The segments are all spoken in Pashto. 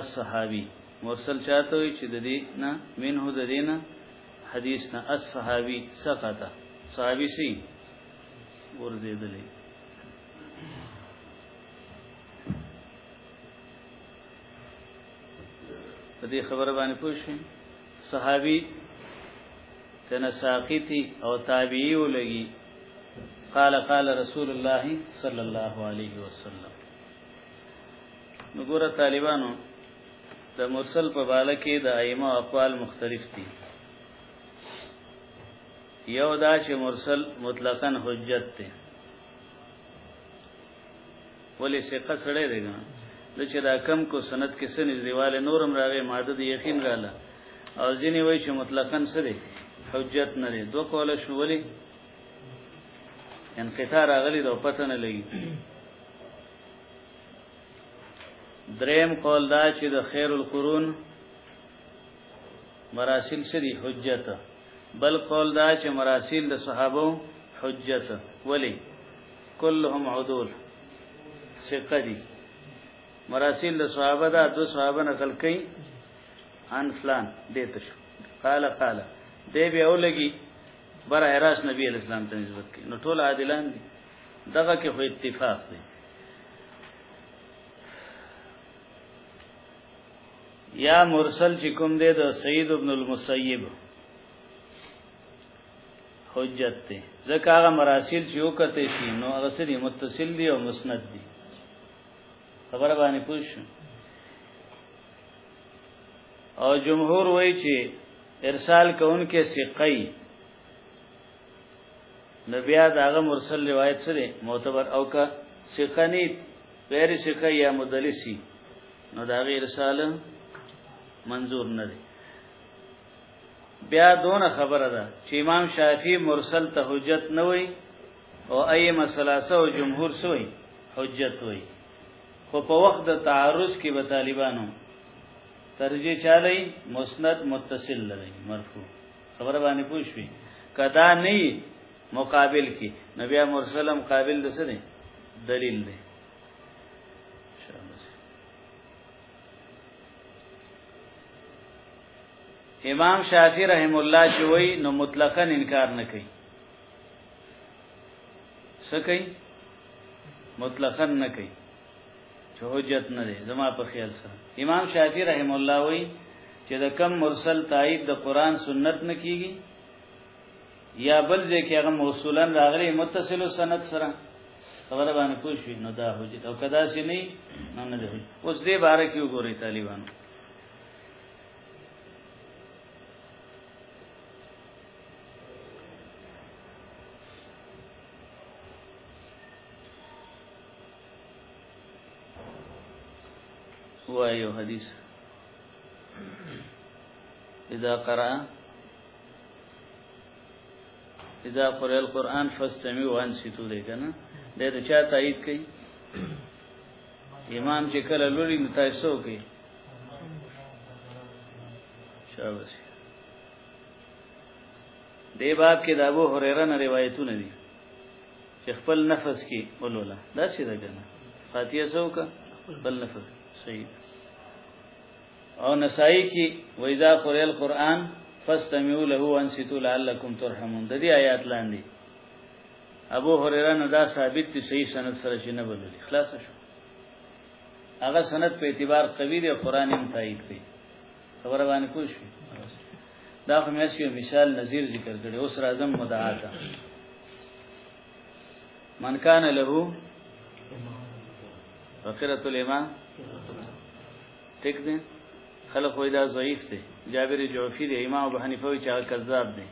الصحابي مرسل چاته وي چې د دې نه منه د دې نه حدیث نه الصحابي سقطه صحابي سي ورزيدلې په دې خبره باندې پوه شئ صحابي تنه ساقطي او تابعي ولګي قال قال رسول الله صلى الله عليه وسلم نو ګوره طالبانو د مرسل په بالا کې د ائمه اقوال مختلف دي یو دا چې مرسل مطلقاً حجت دی ولې ثقه سره دی نه د چې دا کم کو سند کې سن دیواله نورم راغې ماده دی یقین رااله او ځینې وایي چې مطلقاً سره حجت نه دی دوه کوله شو ولې انقطاع راغلی دا پته نه لګي دریم قول دا چې د خیر القرون مراسل سری حجت بل قول دا چې مراسل د صحابه حجت ولی كلهم عدول ثقه دي مراسل د صحابه دا دو صحابه نقل کئ عن فلان دیتش قال قال دی به اولګي بر هراس نبی اسلام ته نسبت کړي نو ټول عادلان دي دغه کې خو اتفاق دی یا مرسل چې کوم دی د سید ابن المسیب حجت دی ځکه هغه مراسل چې وکته شي نو هغه سری متصل دی او مسند دی خبره باندې پوښ او جمهور وایي چې ارسال کون کې سقي نو بیا داغه مرسل روایت سره معتبر او کا سخنی غیر سخه یا مدلسی نو داغه رساله منظور نه دی بیا دون خبره ده چې امام شافعی مرسل ته حجت نه وای او ائمه ثلاثه او جمهور سوی حجت وای خو په وخت د تعارض کې به طالبانو ترجیح چالي مسند متصل لري مرفوع خبره باندې پوښوي کدا نه مقابل کی نبی مرسلم قابل د څه دی دلیل دی امام شافعی رحم الله چې وای نو مطلقاً انکار نه کوي څه کوي مطلقاً نه کوي چې حجت نه دی زما په خیال سره امام شافعی رحم الله وی چې د کم مرسل تایید د قران سنت نه کیږي یا بل ځکه هغه موصولا راغلی متصل سند سره خبره باندې پوه شو نو دا حجت او کدا شي نه نه نه دی اوس دې باره کې وګورئ طالبانو وایو حدیث اذا قرأ اذا قرأ القرآن فاستمعوا وانصتوا دې کنه دې ته چا تایید کړي امام چې کله لوري متاسو کوي شاباش دې باب کې د ابو هريره نه روایتونه دي خپل نفس کې ولولا دا څه ده کنه فاتحه څوک خپل نفس صحیح او نسائی کی ویزا قرئ القرآن فاستمعوا له وانصتوا لعلكم ترحمون د دې آیات لاندې ابو هريره نه دا ثابت دي صحیح سند سره چې نه بلل خلاص شو هغه سند په اعتبار قوی دی قرآن هم تایید کوي خبره باندې کوی شي دا خو مې یو مثال نظیر ذکر کړي اوس راځم مدعا ته من کان له فقرۃ الایمان ټیک دی خلق وای دا ضعیف دی جابر جعفی دی امام ابو حنیفه وی چا کذاب دی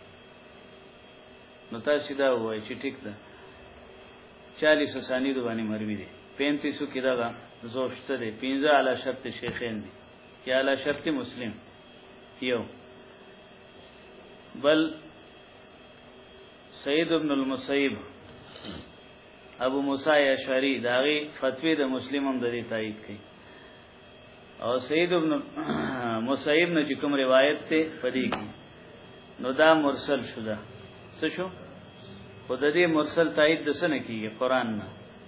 نو تاسو دا وای چې ټیک ده 40 اسانید باندې مروی دی 35 کې دا زوفته دی 15 علی شرط شیخین دی یا علی شرط مسلم یو بل سید ابن المسیب ابو موسی اشعری داغي فتوی د مسلمم د دې تایید کړي او سید ابن مسیب نه کوم روایت ته پدې کی نو دا مرسل شو دا څه شو خود دې مرسل تایید د سن کیږي قران نه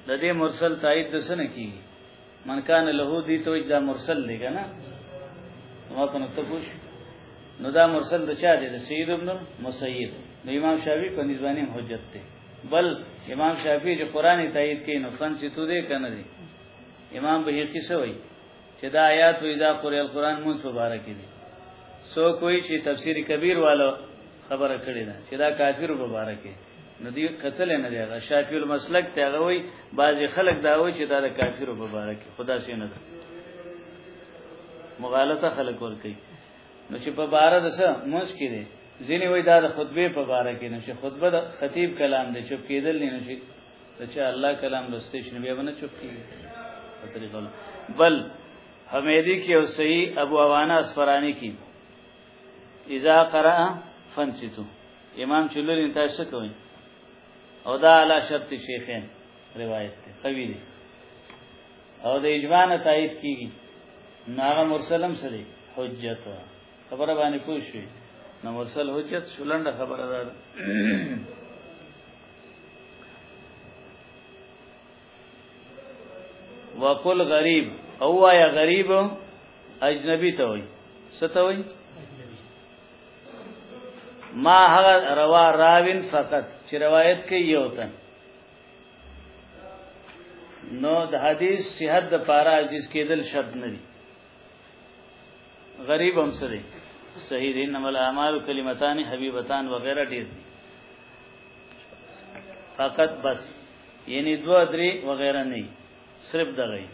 د دې مرسل تایید د سن کیږي من کان له دې ته دا مرسل دی کنه ما په نو تپوش نو دا مرسل د چا دی د سید ابن مسید نو امام شافعی په نسبانه حجت دی بل امام شافعی چې قران تایید کین نو فن چې تو دی کنه دی امام به یې څه وایي چې دا آیات وې دا قرآن القرآن مونږ مبارک دي سو کوئی چې تفسیر کبیر والو خبره کړې ده چې دا کافر مبارک دي نو دی قتل نه دی دا شافعی المسلک ته هغه وای بعضی خلک دا وای چې دا د کافرو مبارک خدا سي نه ده مغالطه خلک ور کوي نو چې په بار د څه موس کې دي ځینې وای دا د خطبه په بار کې نه چې خطبه د خطیب کلام دی چوپ کېدل نه شي چې الله کلام لسته شنو بیا باندې چوپ کیږي په طریقه بل حمیدی کې او صحیح ابو عوانه اسفرانی کې اذا قرأ فنسیتو امام چې لري تاسو څه کوئ او دا علا شرط شیخین روایت دی قوی دی او د اجماع نه تایید کیږي ناغه مرسلم سره حجت خبره باندې پوه شئ نو مرسل حجت شلنده خبره ده وقل غریب او یا غریب اجنبی ته وای سته وای ما هغه روا راوین فقط چې روایت کې یو تن نو د حدیث صحت د پاره عزیز کېدل شرط نه دي غریب هم سره صحیح دي انما الاعمال کلمتان حبیبتان وغیرہ ډیر دي فقط بس یعنی دو درې وغیرہ نه صرف دغه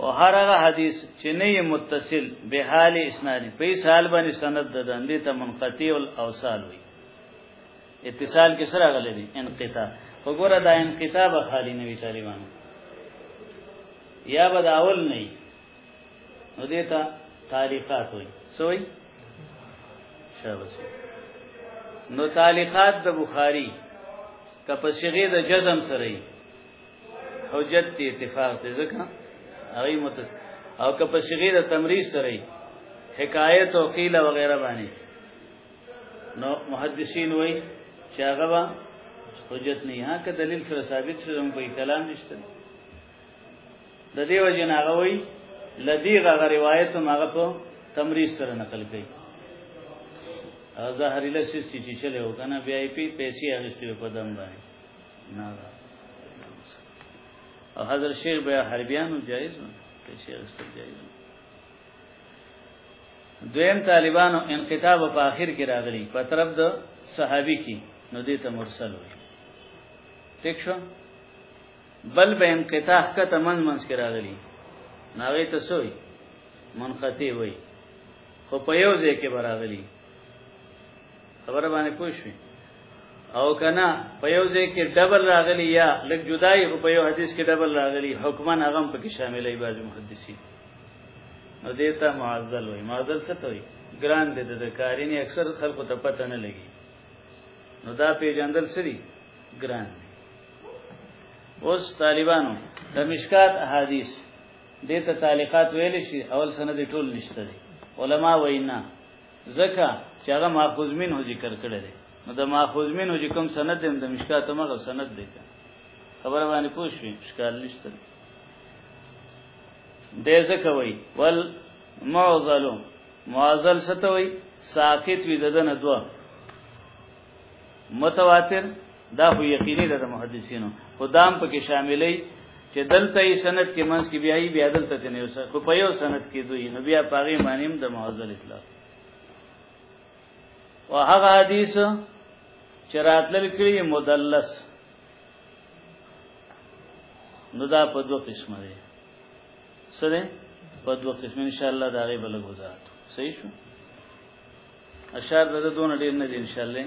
او هر هغه حدیث چې نه یې متصل به حال اسنادي په حال باندې سند د دندې ته منقطع او اوصال وي اتصال کې سره غلې دي انقطاع وګوره دا انقطاع به خالی نه وي طالبانو یا به دا اول نه نو دیتا تعلیقات وي سوي شاباس نو تعلیقات د بخاری کپه صيغه د جزم سره حجت تی اتفاق ته ځکه هغه مت او کپه صيغه د تمریز سره حکایت او قیل وغیرہ باندې نو محدثین وای چې هغه حجت نه ها که دلیل سره ثابت شوم په کلام نشته د دیو جن هغه وی لدی غغه روایت ماغه په تمریز سره نقل کړي ظاهری لسیس چې چلے و کنه وی آی پی پیسې اغستې په دم باندې نه او حضرت شیخ بیا حربیانو جایز و پیسې اغستې جایز و دویم طالبانو انقطاب په اخر کې راغلي په طرف د صحابي کې نو دې ته مرسل وي ٹھیک شو بل به انقطاع کته من منس کې راغلی ناغه ته سوی منقطع وای خو په یو ځای کې براغلی خبره باندې پوښوي او کنا په یو ځای کې ډبل راغلی یا لږ جدای په یو حدیث کې ډبل راغلی حکمن هغه په کې شاملې بعض محدثین نو دیتا معزل وای معزل څه ته وای ګران دې د کارینې اکثر خلکو ته پته نه لګي نو دا پیجندل سری ګران اوس طالبانو د مشکات احادیث دته تعلیقات ویل شي اول سند ټول نشته دي علما وینا زکه چې هغه ماخوذ منه ذکر کړی دی نو د ماخوذ منه چې کوم سند دی د مشکات مغه سند دی خبره باندې پوه شئ مشکال نشته دی زکه وی ول معضل معضل ستوي ساقط وي ددن دوا متواتر دا خو یقیني ده د محدثینو خدام پکې شاملې چې دلته یې سند کې منځ کې بیاي بیا دلته ته نه وسه خو په یو سند کې دوی نو بیا پاغي مانیم د معذل اطلاق او هغه حدیث چې راتلل کړي مدلس نو دا په دوه قسمه دي سره په دوه قسم ان شاء الله دا غي بل گزارت صحیح شو اشار د دونه ډیر نه دي ان شاء الله